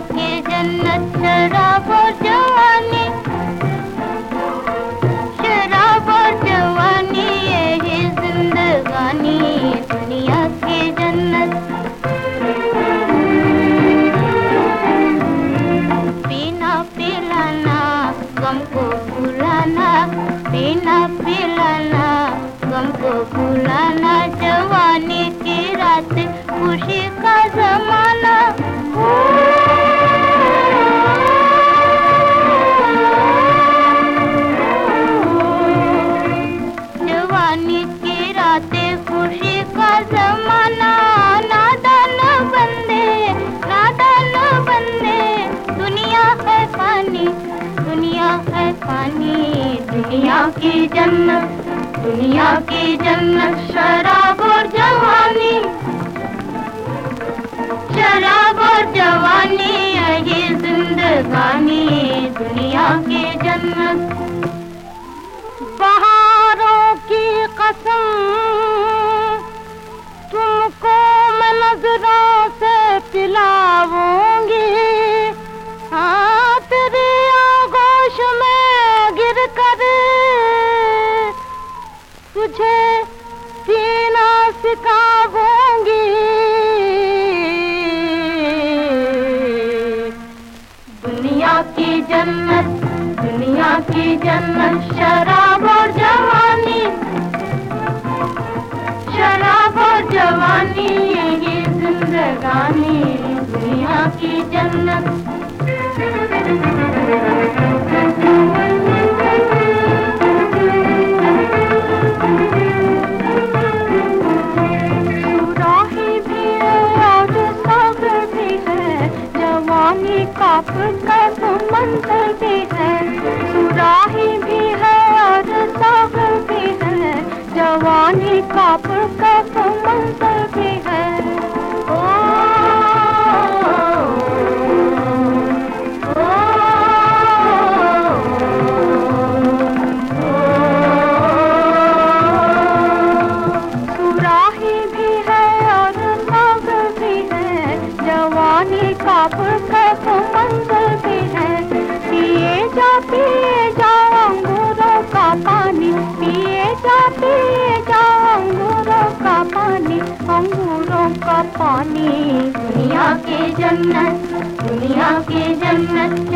के जन्नत शराब और जवानी। शराब और जवानी, यही जिंदगानी दुनिया के जन्नत। पीना, पिलाना गम को भुलाना पीना, पिलाना गम को भुलाना जवानी की रात खुशी का जमा पानी दुनिया की जन्नत दुनिया की जन्नत शराब और जवानी। की जन्नत, दुनिया की जन्नत, शराब और जवानी। शराब और जवानी, यही जिंदगानी। दुनिया की जन्नत जवानी का का मंत्र भी है, सुराही भी है, और सागर भी है। जवानी का मंत्र भी है। अंगूरों का पानी दुनिया के जन्नत दुनिया के जन्नत।